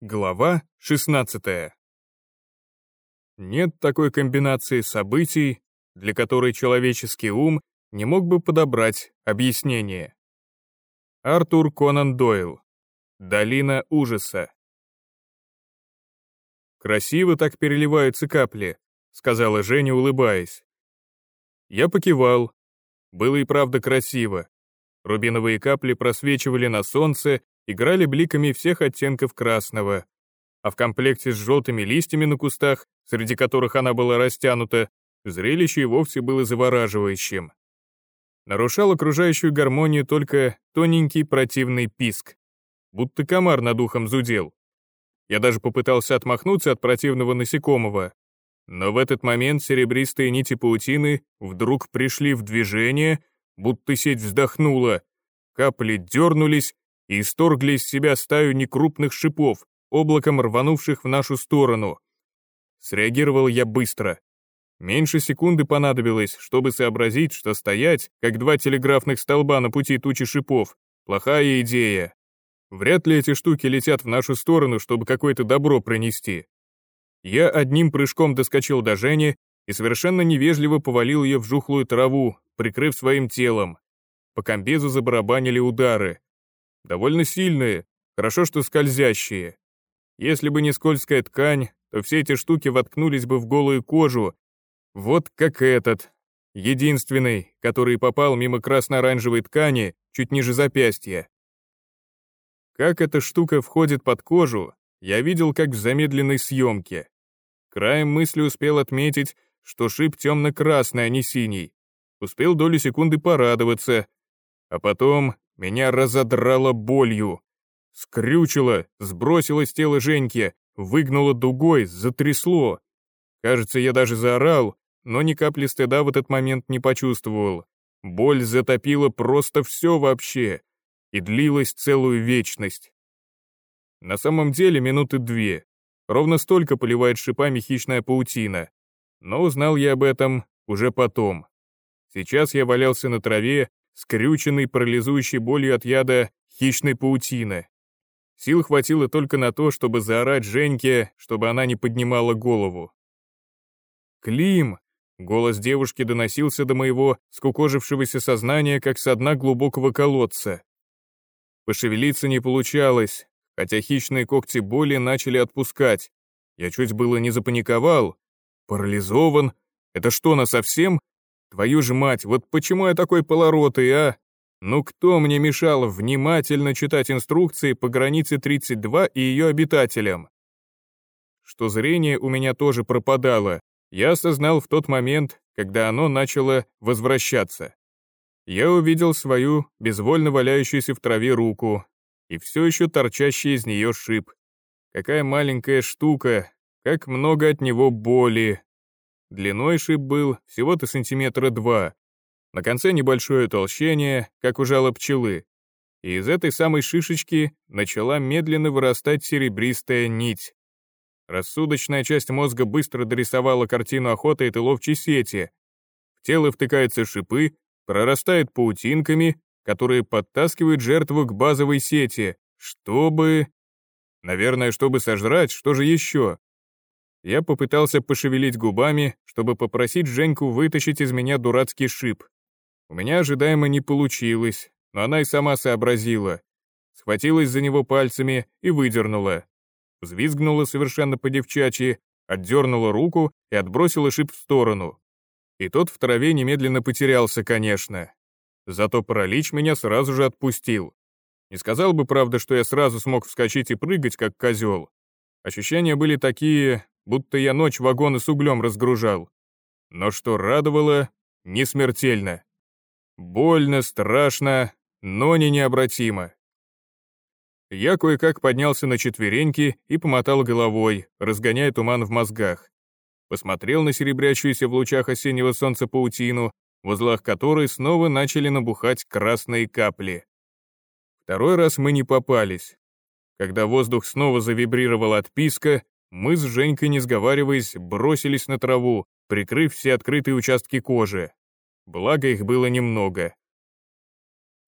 Глава 16. Нет такой комбинации событий, для которой человеческий ум не мог бы подобрать объяснение. Артур Конан Дойл. Долина ужаса. «Красиво так переливаются капли», — сказала Женя, улыбаясь. Я покивал. Было и правда красиво. Рубиновые капли просвечивали на солнце, играли бликами всех оттенков красного. А в комплекте с желтыми листьями на кустах, среди которых она была растянута, зрелище и вовсе было завораживающим. Нарушал окружающую гармонию только тоненький противный писк, будто комар над ухом зудел. Я даже попытался отмахнуться от противного насекомого, но в этот момент серебристые нити паутины вдруг пришли в движение, будто сеть вздохнула, капли дернулись, и исторгли из себя стаю некрупных шипов, облаком рванувших в нашу сторону. Среагировал я быстро. Меньше секунды понадобилось, чтобы сообразить, что стоять, как два телеграфных столба на пути тучи шипов, плохая идея. Вряд ли эти штуки летят в нашу сторону, чтобы какое-то добро принести. Я одним прыжком доскочил до Жени и совершенно невежливо повалил ее в жухлую траву, прикрыв своим телом. По комбезу забарабанили удары. Довольно сильные, хорошо, что скользящие. Если бы не скользкая ткань, то все эти штуки воткнулись бы в голую кожу. Вот как этот, единственный, который попал мимо красно-оранжевой ткани чуть ниже запястья. Как эта штука входит под кожу, я видел как в замедленной съемке. Краем мысли успел отметить, что шип темно-красный, а не синий. Успел долю секунды порадоваться. А потом меня разодрало болью. Скрючило, сбросило с тела Женьки, выгнуло дугой, затрясло. Кажется, я даже заорал, но ни капли стыда в этот момент не почувствовал. Боль затопила просто все вообще и длилась целую вечность. На самом деле минуты две. Ровно столько поливает шипами хищная паутина. Но узнал я об этом уже потом. Сейчас я валялся на траве, скрюченный, парализующий болью от яда хищной паутины. Сил хватило только на то, чтобы заорать Женьке, чтобы она не поднимала голову. «Клим!» — голос девушки доносился до моего скукожившегося сознания, как со дна глубокого колодца. Пошевелиться не получалось, хотя хищные когти боли начали отпускать. Я чуть было не запаниковал. Парализован? Это что, на совсем? Твою же мать, вот почему я такой полоротый, а? Ну кто мне мешал внимательно читать инструкции по границе 32 и ее обитателям? Что зрение у меня тоже пропадало, я осознал в тот момент, когда оно начало возвращаться. Я увидел свою, безвольно валяющуюся в траве руку, и все еще торчащий из нее шип. Какая маленькая штука, как много от него боли, Длиной шип был всего-то сантиметра два. На конце небольшое толщение, как у жала пчелы. И из этой самой шишечки начала медленно вырастать серебристая нить. Рассудочная часть мозга быстро дорисовала картину охоты этой ловчей сети. В тело втыкаются шипы, прорастают паутинками, которые подтаскивают жертву к базовой сети, чтобы... Наверное, чтобы сожрать, что же еще? Я попытался пошевелить губами, чтобы попросить Женьку вытащить из меня дурацкий шип. У меня ожидаемо не получилось, но она и сама сообразила. Схватилась за него пальцами и выдернула. Взвизгнула совершенно по-девчачьи, отдернула руку и отбросила шип в сторону. И тот в траве немедленно потерялся, конечно. Зато паралич меня сразу же отпустил. Не сказал бы, правда, что я сразу смог вскочить и прыгать, как козел. Ощущения были такие, будто я ночь вагоны с углем разгружал. Но что радовало, не смертельно. Больно, страшно, но не необратимо. Я кое-как поднялся на четвереньки и помотал головой, разгоняя туман в мозгах. Посмотрел на серебрящуюся в лучах осеннего солнца паутину, в узлах которой снова начали набухать красные капли. Второй раз мы не попались. Когда воздух снова завибрировал от писка, мы с Женькой, не сговариваясь, бросились на траву, прикрыв все открытые участки кожи. Благо их было немного.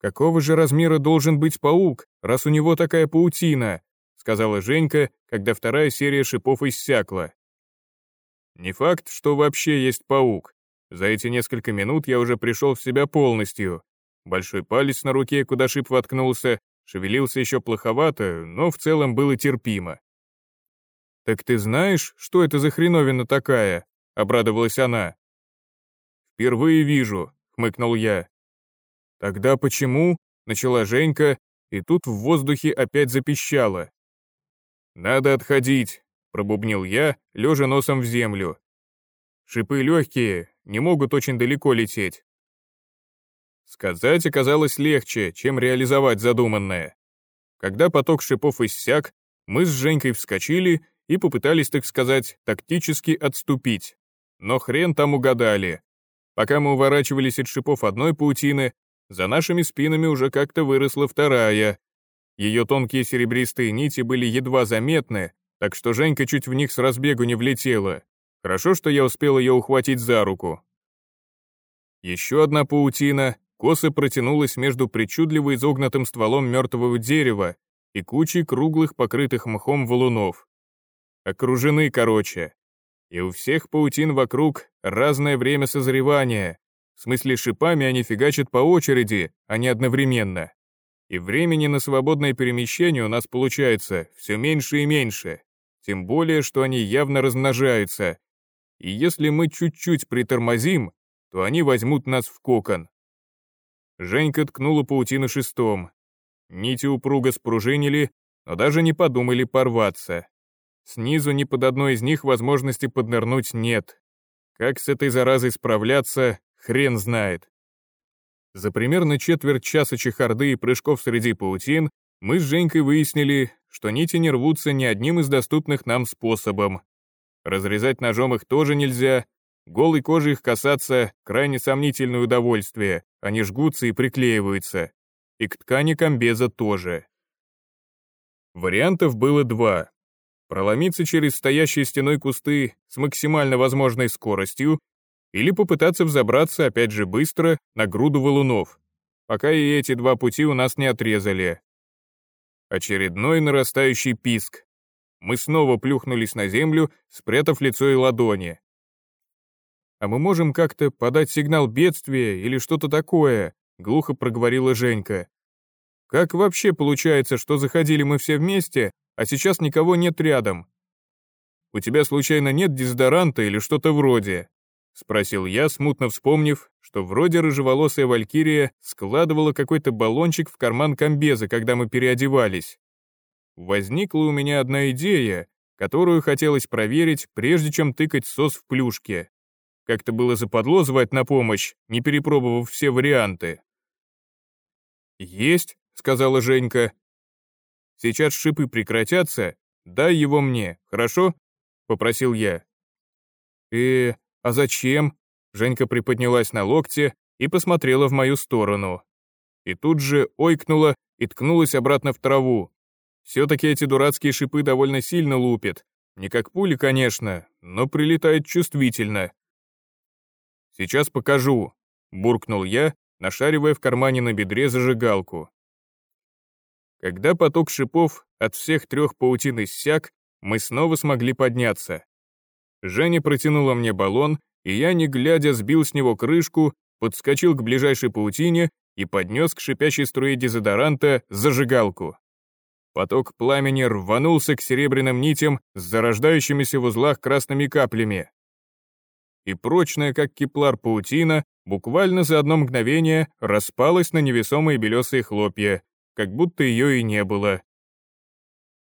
Какого же размера должен быть паук, раз у него такая паутина? сказала Женька, когда вторая серия шипов иссякла. Не факт, что вообще есть паук. За эти несколько минут я уже пришел в себя полностью. Большой палец на руке, куда шип воткнулся, шевелился еще плоховато, но в целом было терпимо. «Так ты знаешь, что это за хреновина такая?» — обрадовалась она. «Впервые вижу», — хмыкнул я. «Тогда почему?» — начала Женька, и тут в воздухе опять запищало. «Надо отходить», — пробубнил я, лежа носом в землю. «Шипы легкие, не могут очень далеко лететь». Сказать оказалось легче, чем реализовать задуманное. Когда поток шипов иссяк, мы с Женькой вскочили и попытались, так сказать, тактически отступить. Но хрен там угадали. Пока мы уворачивались от шипов одной паутины, за нашими спинами уже как-то выросла вторая. Ее тонкие серебристые нити были едва заметны, так что Женька чуть в них с разбегу не влетела. Хорошо, что я успел ее ухватить за руку. Еще одна паутина косо протянулась между причудливо изогнутым стволом мертвого дерева и кучей круглых покрытых мхом валунов. Окружены, короче. И у всех паутин вокруг разное время созревания. В смысле, шипами они фигачат по очереди, а не одновременно. И времени на свободное перемещение у нас получается все меньше и меньше. Тем более, что они явно размножаются. И если мы чуть-чуть притормозим, то они возьмут нас в кокон. Женька ткнула паутину шестом. Нити упруго спружинили, но даже не подумали порваться. Снизу ни под одной из них возможности поднырнуть нет. Как с этой заразой справляться, хрен знает. За примерно четверть часа чехарды и прыжков среди паутин мы с Женькой выяснили, что нити не рвутся ни одним из доступных нам способом. Разрезать ножом их тоже нельзя, голой кожей их касаться — крайне сомнительное удовольствие, они жгутся и приклеиваются. И к ткани комбеза тоже. Вариантов было два проломиться через стоящие стеной кусты с максимально возможной скоростью или попытаться взобраться опять же быстро на груду валунов, пока и эти два пути у нас не отрезали. Очередной нарастающий писк. Мы снова плюхнулись на землю, спрятав лицо и ладони. «А мы можем как-то подать сигнал бедствия или что-то такое?» — глухо проговорила Женька. «Как вообще получается, что заходили мы все вместе, а сейчас никого нет рядом. У тебя случайно нет дезодоранта или что-то вроде?» — спросил я, смутно вспомнив, что вроде рыжеволосая валькирия складывала какой-то баллончик в карман комбеза, когда мы переодевались. Возникла у меня одна идея, которую хотелось проверить, прежде чем тыкать сос в плюшке. Как-то было западло звать на помощь, не перепробовав все варианты. «Есть», — сказала Женька, Сейчас шипы прекратятся, дай его мне, хорошо?» — попросил я. «Э, а зачем?» Женька приподнялась на локте и посмотрела в мою сторону. И тут же ойкнула и ткнулась обратно в траву. Все-таки эти дурацкие шипы довольно сильно лупят. Не как пули, конечно, но прилетает чувствительно. «Сейчас покажу», — буркнул я, нашаривая в кармане на бедре зажигалку. Когда поток шипов от всех трех паутин иссяк, мы снова смогли подняться. Женя протянула мне баллон, и я, не глядя, сбил с него крышку, подскочил к ближайшей паутине и поднес к шипящей струе дезодоранта зажигалку. Поток пламени рванулся к серебряным нитям с зарождающимися в узлах красными каплями. И прочная, как кеплар паутина, буквально за одно мгновение распалась на невесомые белесые хлопья, как будто ее и не было.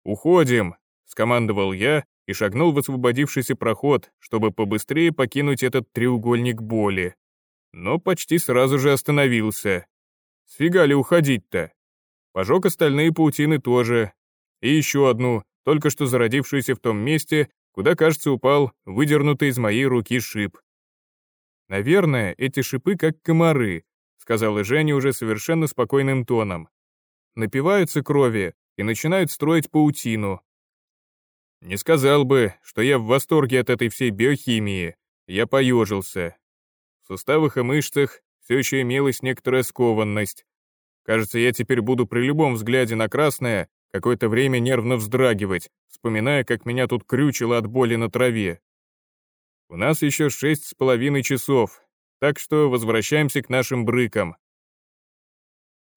«Уходим», — скомандовал я и шагнул в освободившийся проход, чтобы побыстрее покинуть этот треугольник боли. Но почти сразу же остановился. Сфига ли уходить-то? Пожег остальные паутины тоже. И еще одну, только что зародившуюся в том месте, куда, кажется, упал выдернутый из моей руки шип. «Наверное, эти шипы как комары», — сказала Женя уже совершенно спокойным тоном напиваются крови и начинают строить паутину. Не сказал бы, что я в восторге от этой всей биохимии, я поежился. В суставах и мышцах все еще имелась некоторая скованность. Кажется, я теперь буду при любом взгляде на красное какое-то время нервно вздрагивать, вспоминая, как меня тут крючило от боли на траве. У нас еще шесть с половиной часов, так что возвращаемся к нашим брыкам.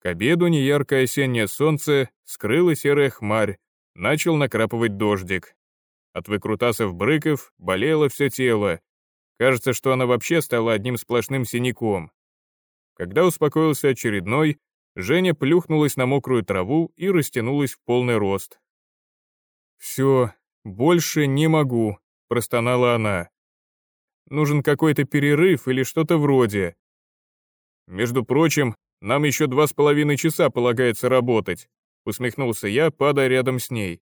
К обеду неяркое осеннее солнце скрыло серая хмарь, начал накрапывать дождик. От выкрутасов брыков болело все тело. Кажется, что она вообще стала одним сплошным синяком. Когда успокоился очередной, Женя плюхнулась на мокрую траву и растянулась в полный рост. «Все, больше не могу», — простонала она. «Нужен какой-то перерыв или что-то вроде». «Между прочим, нам еще два с половиной часа полагается работать», — усмехнулся я, падая рядом с ней.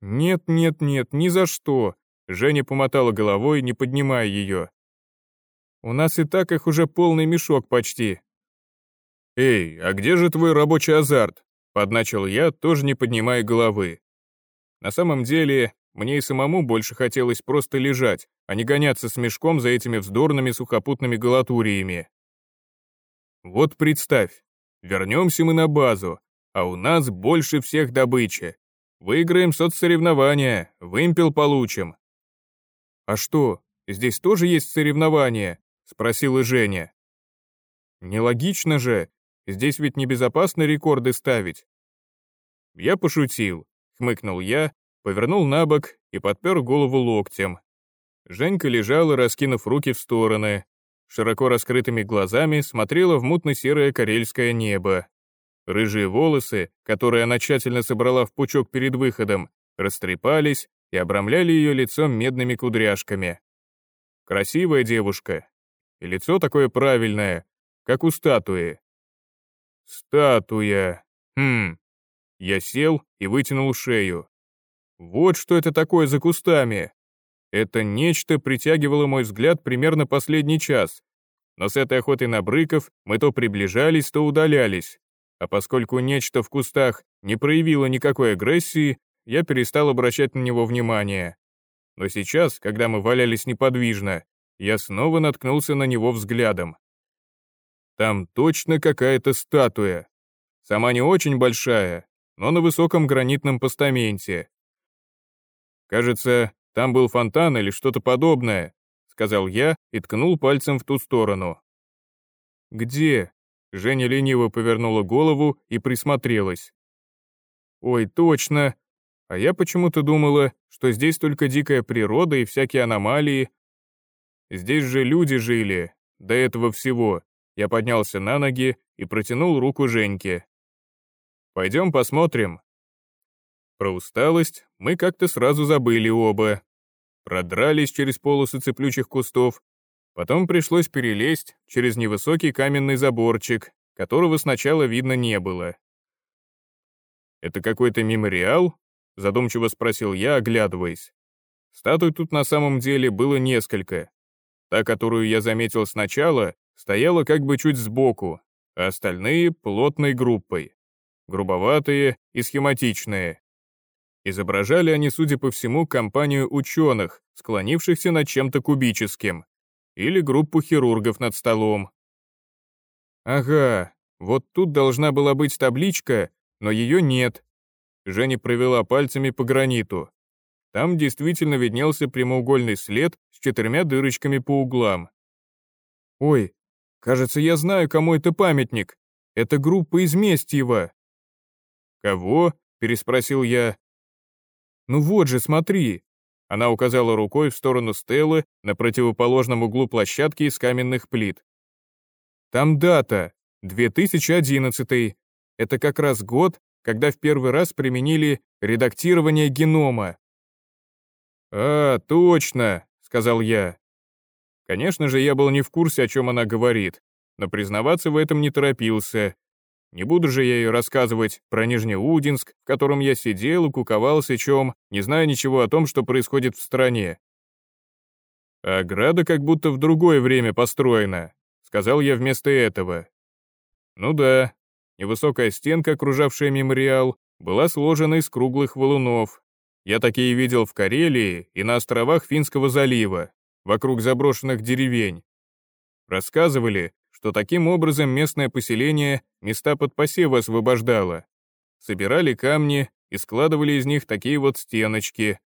«Нет, нет, нет, ни за что», — Женя помотала головой, не поднимая ее. «У нас и так их уже полный мешок почти, «Эй, а где же твой рабочий азарт?» — подначил я, тоже не поднимая головы. На самом деле, мне и самому больше хотелось просто лежать, а не гоняться с мешком за этими вздорными сухопутными галатуриями. Вот представь, вернемся мы на базу, а у нас больше всех добычи. Выиграем соцсоревнования, вымпел получим. «А что, здесь тоже есть соревнования?» — спросила Женя. «Нелогично же, Здесь ведь небезопасно рекорды ставить». Я пошутил, хмыкнул я, повернул на бок и подпер голову локтем. Женька лежала, раскинув руки в стороны, широко раскрытыми глазами смотрела в мутно-серое карельское небо. Рыжие волосы, которые она тщательно собрала в пучок перед выходом, растрепались и обрамляли ее лицом медными кудряшками. Красивая девушка. И лицо такое правильное, как у статуи. Статуя. Хм. Я сел и вытянул шею. Вот что это такое за кустами. Это нечто притягивало мой взгляд примерно последний час. Но с этой охотой на брыков мы то приближались, то удалялись. А поскольку нечто в кустах не проявило никакой агрессии, я перестал обращать на него внимание. Но сейчас, когда мы валялись неподвижно, я снова наткнулся на него взглядом. Там точно какая-то статуя. Сама не очень большая, но на высоком гранитном постаменте. Кажется, там был фонтан или что-то подобное, сказал я и ткнул пальцем в ту сторону. Где? Женя лениво повернула голову и присмотрелась. Ой, точно. А я почему-то думала, что здесь только дикая природа и всякие аномалии. Здесь же люди жили, до этого всего. Я поднялся на ноги и протянул руку Женьке. «Пойдем посмотрим». Про усталость мы как-то сразу забыли оба. Продрались через полосы цеплючих кустов, потом пришлось перелезть через невысокий каменный заборчик, которого сначала видно не было. «Это какой-то мемориал?» — задумчиво спросил я, оглядываясь. Статуй тут на самом деле было несколько. Та, которую я заметил сначала, стояла как бы чуть сбоку, а остальные — плотной группой. Грубоватые и схематичные. Изображали они, судя по всему, компанию ученых, склонившихся над чем-то кубическим, или группу хирургов над столом. Ага, вот тут должна была быть табличка, но ее нет. Женя провела пальцами по граниту. Там действительно виднелся прямоугольный след с четырьмя дырочками по углам. Ой, Кажется, я знаю, кому это памятник. Это группа из Местьева». «Кого?» — переспросил я. «Ну вот же, смотри». Она указала рукой в сторону Стеллы на противоположном углу площадки из каменных плит. «Там дата, 2011 Это как раз год, когда в первый раз применили редактирование генома». «А, точно», — сказал я. Конечно же, я был не в курсе, о чем она говорит, но признаваться в этом не торопился. Не буду же я ей рассказывать про Нижнеудинск, в котором я сидел и куковался чем, не зная ничего о том, что происходит в стране. А ограда как будто в другое время построена, сказал я вместо этого. Ну да, невысокая стенка, окружавшая мемориал, была сложена из круглых валунов. Я такие видел в Карелии и на островах Финского залива вокруг заброшенных деревень. Рассказывали, что таким образом местное поселение места под посевы освобождало. собирали камни и складывали из них такие вот стеночки.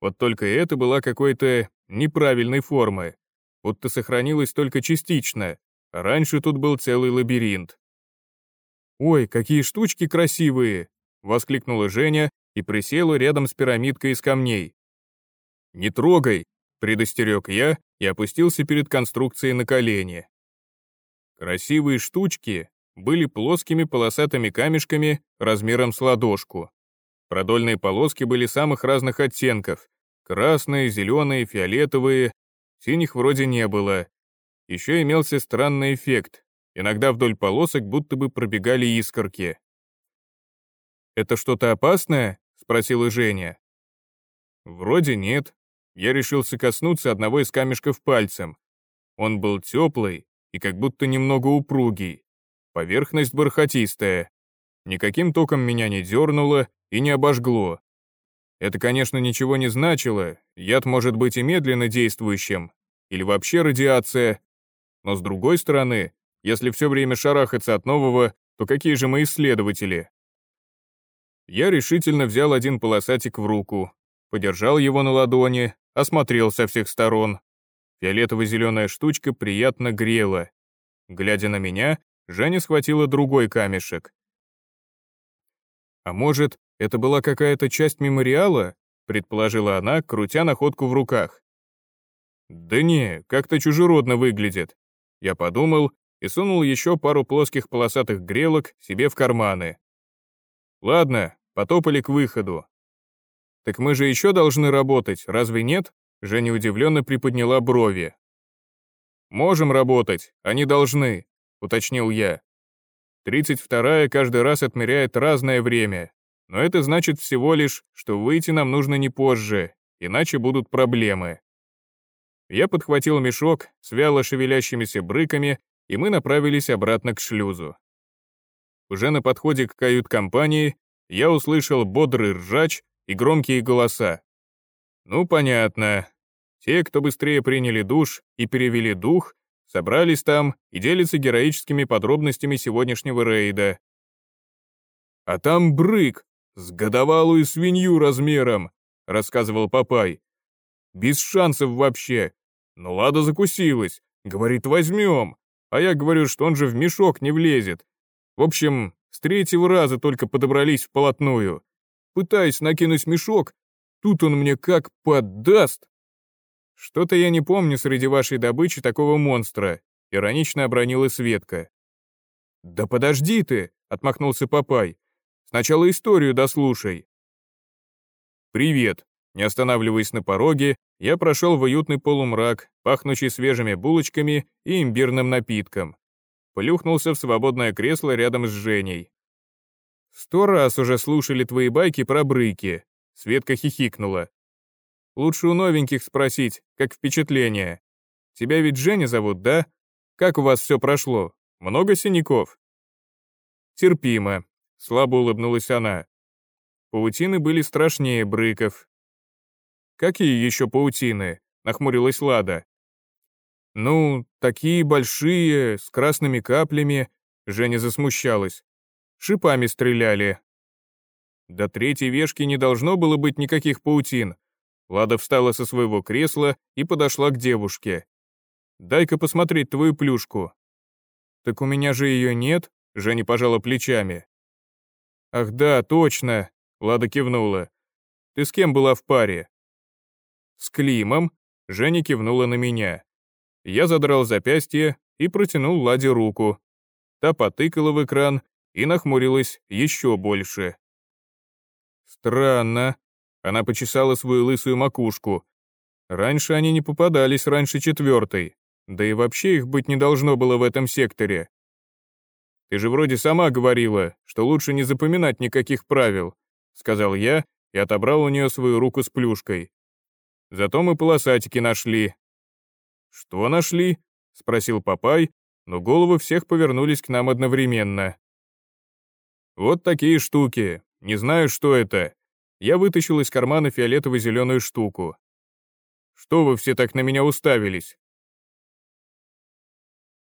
Вот только это была какой-то неправильной формы, будто сохранилось только частично, а раньше тут был целый лабиринт. «Ой, какие штучки красивые!» — воскликнула Женя и присела рядом с пирамидкой из камней. «Не трогай!» — предостерег я и опустился перед конструкцией на колени. Красивые штучки были плоскими полосатыми камешками размером с ладошку. Продольные полоски были самых разных оттенков. Красные, зеленые, фиолетовые. Синих вроде не было. Еще имелся странный эффект. Иногда вдоль полосок будто бы пробегали искорки. «Это что-то опасное?» — спросила Женя. «Вроде нет». Я решился коснуться одного из камешков пальцем. Он был теплый и как будто немного упругий. Поверхность бархатистая. Никаким током меня не дернуло и не обожгло. Это, конечно, ничего не значило, яд может быть и медленно действующим, или вообще радиация. Но с другой стороны, если все время шарахаться от нового, то какие же мы исследователи? Я решительно взял один полосатик в руку, подержал его на ладони, осмотрел со всех сторон. Фиолетово-зеленая штучка приятно грела. Глядя на меня, Женя схватила другой камешек. «А может, это была какая-то часть мемориала?» предположила она, крутя находку в руках. «Да не, как-то чужеродно выглядит». Я подумал и сунул еще пару плоских полосатых грелок себе в карманы. «Ладно, потопали к выходу». «Так мы же еще должны работать, разве нет?» Женя удивленно приподняла брови. «Можем работать, они должны», — уточнил я. «Тридцать вторая каждый раз отмеряет разное время, но это значит всего лишь, что выйти нам нужно не позже, иначе будут проблемы». Я подхватил мешок с вяло шевелящимися брыками, и мы направились обратно к шлюзу. Уже на подходе к кают-компании я услышал бодрый ржач и громкие голоса. Ну, понятно. Те, кто быстрее приняли душ и перевели дух, собрались там и делятся героическими подробностями сегодняшнего рейда. «А там брык, с годовалую свинью размером», — рассказывал Папай. «Без шансов вообще. Ну Лада закусилась, говорит, возьмем. А я говорю, что он же в мешок не влезет. В общем, с третьего раза только подобрались вплотную. Пытаюсь накинуть мешок, тут он мне как поддаст. «Что-то я не помню среди вашей добычи такого монстра», — иронично обронила Светка. «Да подожди ты», — отмахнулся Папай. «Сначала историю дослушай». «Привет», — не останавливаясь на пороге, я прошел в уютный полумрак, пахнущий свежими булочками и имбирным напитком. Плюхнулся в свободное кресло рядом с Женей. «Сто раз уже слушали твои байки про брыки», — Светка хихикнула. Лучше у новеньких спросить, как впечатление. Тебя ведь Женя зовут, да? Как у вас все прошло? Много синяков?» «Терпимо», — слабо улыбнулась она. Паутины были страшнее брыков. «Какие еще паутины?» — нахмурилась Лада. «Ну, такие большие, с красными каплями», — Женя засмущалась. «Шипами стреляли». До третьей вешки не должно было быть никаких паутин, Лада встала со своего кресла и подошла к девушке. «Дай-ка посмотреть твою плюшку». «Так у меня же ее нет», — Женя пожала плечами. «Ах да, точно», — Лада кивнула. «Ты с кем была в паре?» «С Климом», — Женя кивнула на меня. Я задрал запястье и протянул Ладе руку. Та потыкала в экран и нахмурилась еще больше. «Странно», она почесала свою лысую макушку. Раньше они не попадались раньше четвертой. Да и вообще их быть не должно было в этом секторе. Ты же вроде сама говорила, что лучше не запоминать никаких правил, сказал я и отобрал у нее свою руку с плюшкой. Зато мы полосатики нашли. Что нашли? спросил Папай, но головы всех повернулись к нам одновременно. Вот такие штуки. Не знаю, что это. Я вытащил из кармана фиолетово-зеленую штуку. «Что вы все так на меня уставились?